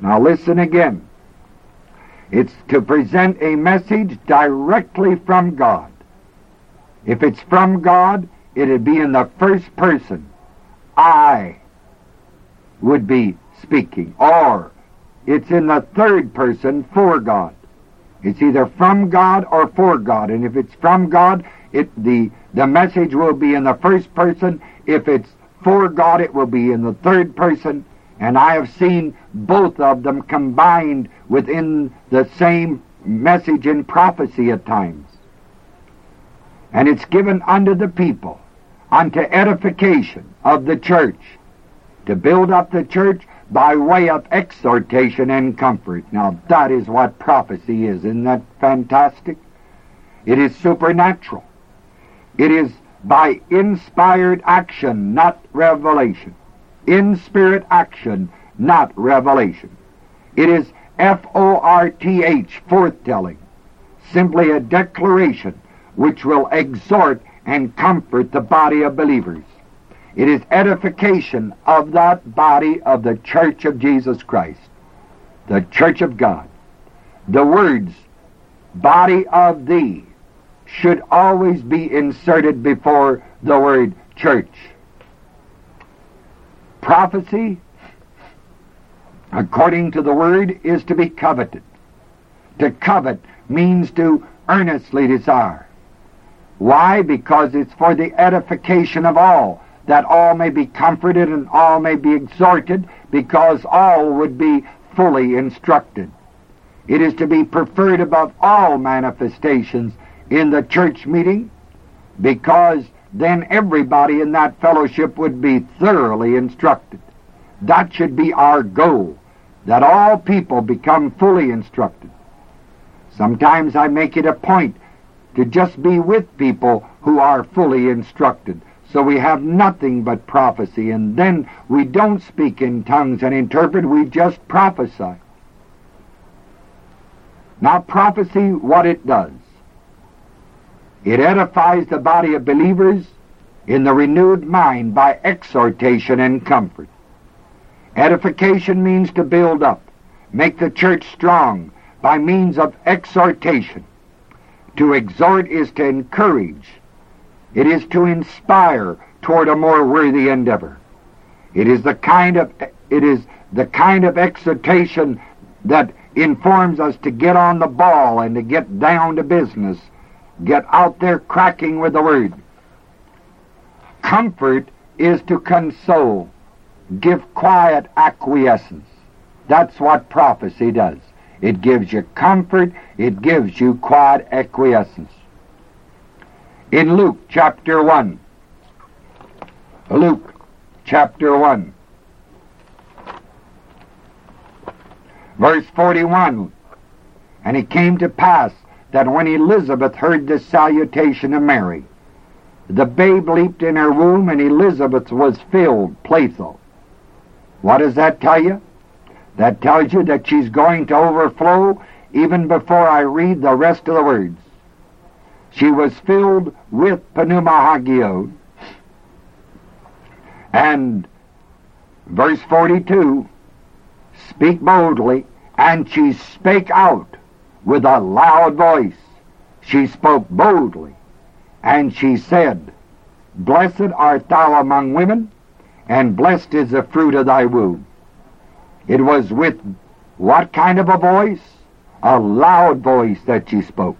Now listen again. It's to present a message directly from God. If it's from God, it'd be in the first person. I would be speaking. Or it's in the third person for God. It's either from God or for God. And if it's from God, it the the message will be in the first person. If it's for God, it will be in the third person. And I have seen both of them combined within the same message in prophecy at times. And it's given unto the people, unto edification of the church, to build up the church by way of exhortation and comfort. Now that is what prophecy is. Isn't that fantastic? It is supernatural. It is by inspired action, not revelation. In spirit action, not revelation. It is F-O-R-T-H, forthtelling. Simply a declaration which will exhort and comfort the body of believers. It is edification of that body of the Church of Jesus Christ, the Church of God. The words, body of thee, should always be inserted before the word church. Prophecy, according to the word, is to be coveted. To covet means to earnestly desire. Why? Because it's for the edification of all, that all may be comforted and all may be exhorted, because all would be fully instructed. It is to be preferred above all manifestations in the church meeting, because then everybody in that fellowship would be thoroughly instructed. That should be our goal, that all people become fully instructed. Sometimes I make it a point to just be with people who are fully instructed. So we have nothing but prophecy, and then we don't speak in tongues and interpret, we just prophesy. Now, prophecy, what it does. It edifies the body of believers in the renewed mind by exhortation and comfort. Edification means to build up, make the church strong by means of exhortation. To exhort is to encourage. It is to inspire toward a more worthy endeavor. It is the kind of it is the kind of exhortation that informs us to get on the ball and to get down to business, get out there cracking with the word. Comfort is to console, give quiet acquiescence. That's what prophecy does. It gives you comfort, it gives you quiet acquiescence. In Luke chapter 1, Luke chapter 1, verse 41, and it came to pass that when Elizabeth heard the salutation of Mary, the babe leaped in her womb, and Elizabeth was filled, pletho. What does that tell you? That tells you that she's going to overflow even before I read the rest of the words. She was filled with pneumahagion. And verse 42, speak boldly, and she spake out with a loud voice. She spoke boldly, and she said, Blessed art thou among women, and blessed is the fruit of thy womb. It was with what kind of a voice? A loud voice that she spoke.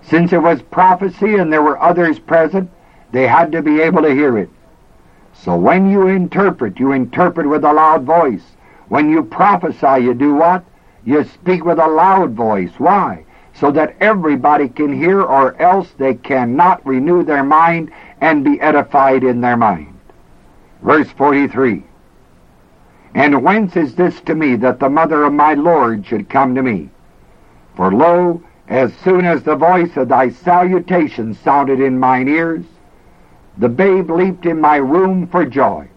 Since it was prophecy and there were others present, they had to be able to hear it. So when you interpret, you interpret with a loud voice. When you prophesy, you do what? You speak with a loud voice. Why? So that everybody can hear, or else they cannot renew their mind and be edified in their mind. Verse 43. And whence is this to me that the mother of my Lord should come to me? For lo, as soon as the voice of thy salutation sounded in mine ears, the babe leaped in my room for joy.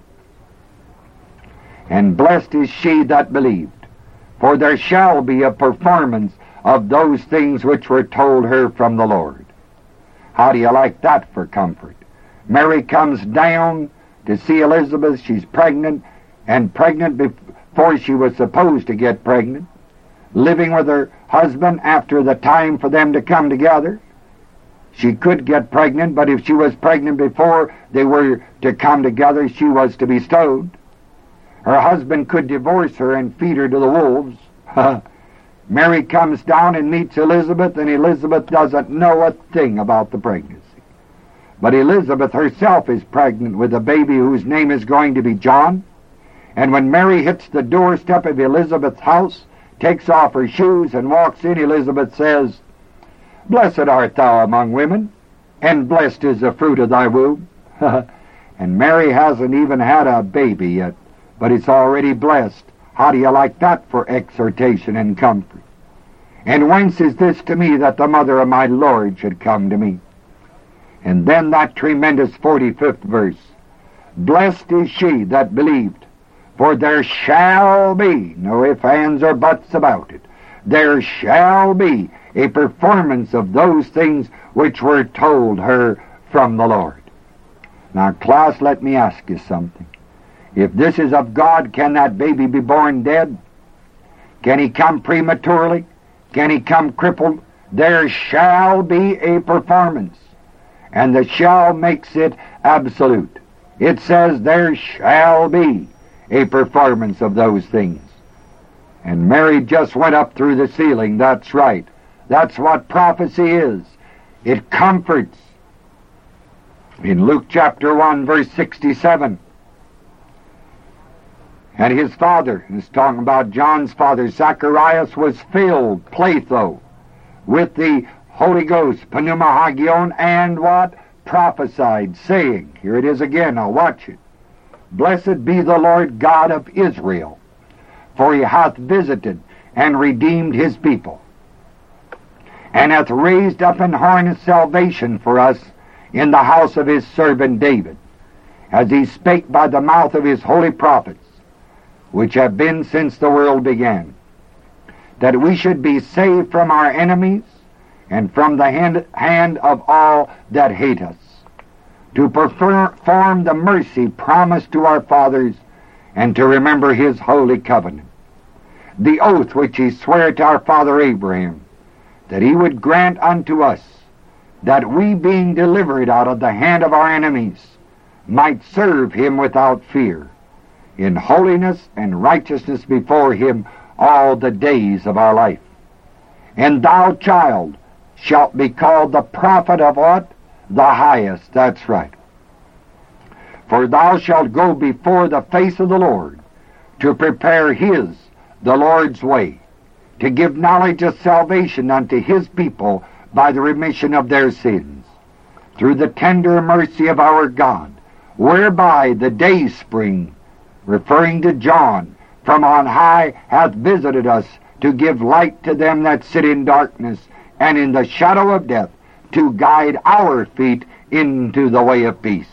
And blessed is she that believed, for there shall be a performance of those things which were told her from the Lord. How do you like that for comfort? Mary comes down to see Elizabeth. She's pregnant, and pregnant before she was supposed to get pregnant, living with her husband after the time for them to come together. She could get pregnant, but if she was pregnant before they were to come together, she was to be stoned. Her husband could divorce her and feed her to the wolves. Mary comes down and meets Elizabeth, and Elizabeth doesn't know a thing about the pregnancy. But Elizabeth herself is pregnant with a baby whose name is going to be John. And when Mary hits the doorstep of Elizabeth's house, takes off her shoes, and walks in, Elizabeth says, Blessed art thou among women, and blessed is the fruit of thy womb. and Mary hasn't even had a baby yet, but it's already blessed. How do you like that for exhortation and comfort? And whence is this to me that the mother of my Lord should come to me? And then that tremendous 45th verse. Blessed is she that believed, for there shall be, no ifs, ands, or buts about it, there shall be a performance of those things which were told her from the Lord. Now, class, let me ask you something. If this is of God, can that baby be born dead? Can he come prematurely? Can he come crippled? There shall be a performance. And the shall makes it absolute. It says there shall be a performance of those things. And Mary just went up through the ceiling. That's right. That's what prophecy is. It comforts. In Luke chapter 1, verse 67, and his father, is talking about John's father, Zacharias, was filled, Pletho, with the Holy Ghost, Pneumahagion, and what? Prophesied, saying, here it is again, now watch it. Blessed be the Lord God of Israel, for he hath visited and redeemed his people, and hath raised up an horn of salvation for us in the house of his servant David, as he spake by the mouth of his holy prophets, which have been since the world began, that we should be saved from our enemies and from the hand, hand of all that hate us, to perform the mercy promised to our fathers, and to remember his holy covenant, the oath which he sware to our father Abraham, that he would grant unto us that we, being delivered out of the hand of our enemies, might serve him without fear in holiness and righteousness before him all the days of our life. And thou, child, shalt be called the prophet of what? The highest. That's right. For thou shalt go before the face of the Lord to prepare his, the Lord's way, to give knowledge of salvation unto his people by the remission of their sins, through the tender mercy of our God, whereby the day spring referring to John, from on high hath visited us to give light to them that sit in darkness and in the shadow of death, to guide our feet into the way of peace.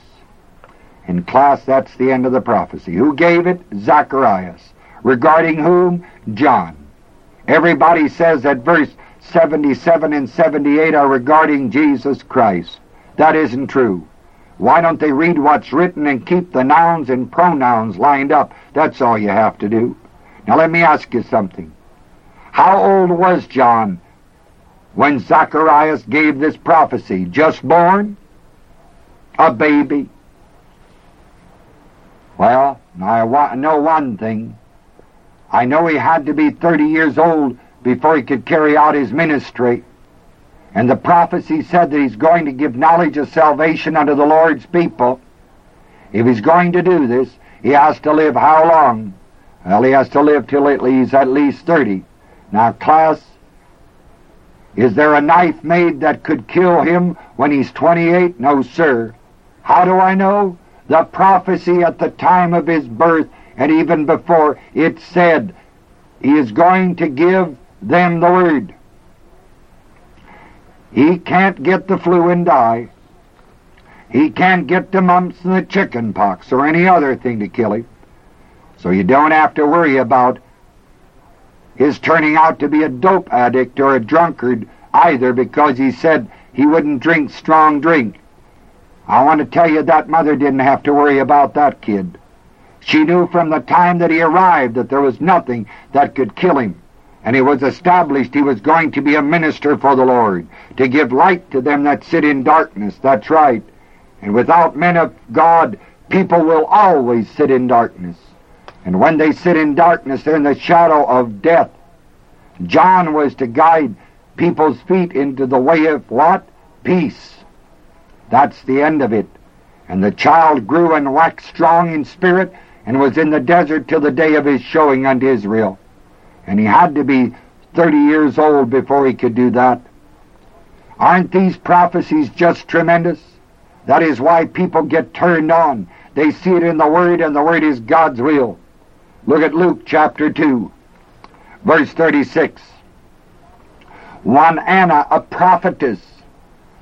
In class, that's the end of the prophecy. Who gave it? Zacharias. Regarding whom? John. Everybody says that verse 77 and 78 are regarding Jesus Christ. That isn't true. Why don't they read what's written and keep the nouns and pronouns lined up? That's all you have to do. Now let me ask you something. How old was John when Zacharias gave this prophecy? Just born? A baby? Well, I know one thing. I know he had to be 30 years old before he could carry out his ministry. And the prophecy said that he's going to give knowledge of salvation unto the Lord's people. If he's going to do this, he has to live how long? Well, he has to live till he's at least 30. Now, class, is there a knife made that could kill him when he's 28? No, sir. How do I know? The prophecy at the time of his birth and even before, it said, he is going to give them the word. He can't get the flu and die. He can't get the mumps and the chicken pox or any other thing to kill him. So you don't have to worry about his turning out to be a dope addict or a drunkard either because he said he wouldn't drink strong drink. I want to tell you that mother didn't have to worry about that kid. She knew from the time that he arrived that there was nothing that could kill him. And it was established he was going to be a minister for the Lord, to give light to them that sit in darkness. That's right. And without men of God, people will always sit in darkness. And when they sit in darkness, they're in the shadow of death. John was to guide people's feet into the way of what? Peace. That's the end of it. And the child grew and waxed strong in spirit and was in the desert till the day of his showing unto Israel. And he had to be 30 years old before he could do that. Aren't these prophecies just tremendous? That is why people get turned on. They see it in the Word, and the Word is God's will. Look at Luke chapter 2, verse 36. One Anna, a prophetess,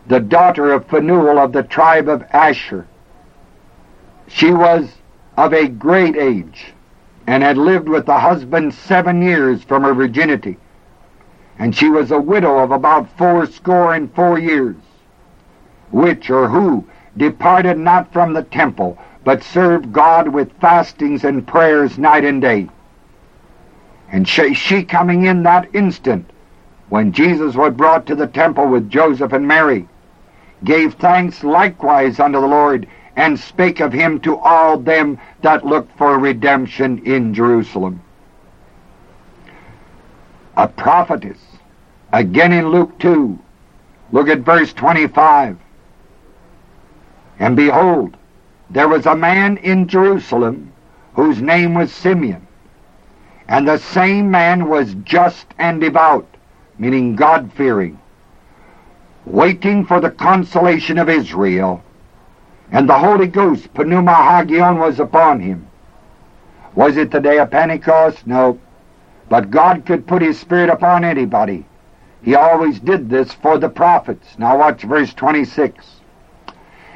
the daughter of Phanuel of the tribe of Asher. She was of a great age and had lived with the husband seven years from her virginity. And she was a widow of about fourscore and four years, which or who departed not from the temple, but served God with fastings and prayers night and day. And she, she coming in that instant, when Jesus was brought to the temple with Joseph and Mary, gave thanks likewise unto the Lord, and spake of him to all them that looked for redemption in Jerusalem. A prophetess. Again in Luke 2, look at verse 25. And behold, there was a man in Jerusalem whose name was Simeon. And the same man was just and devout, meaning God fearing, waiting for the consolation of Israel. And the Holy Ghost, Pneuma Hagion, was upon him. Was it the day of Pentecost? No. But God could put His Spirit upon anybody. He always did this for the prophets. Now watch verse 26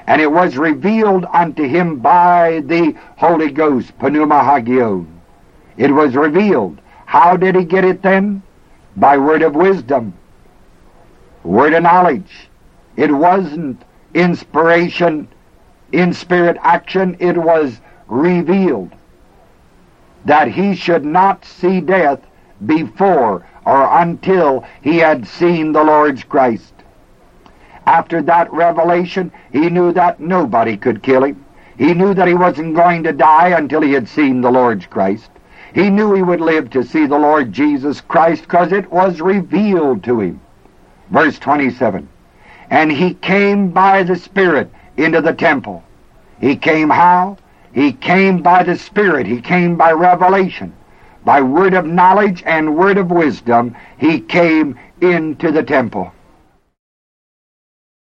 and it was revealed unto him by the Holy Ghost, Pneuma Hagion. It was revealed. How did he get it then? By word of wisdom, word of knowledge. It wasn't inspiration, in spirit action, it was revealed that he should not see death before or until he had seen the Lord's Christ. After that revelation, he knew that nobody could kill him. He knew that he wasn't going to die until he had seen the Lord's Christ. He knew he would live to see the Lord Jesus Christ because it was revealed to him. Verse 27. And he came by the Spirit into the temple. He came how? He came by the Spirit. He came by revelation. By word of knowledge and word of wisdom, he came into the temple.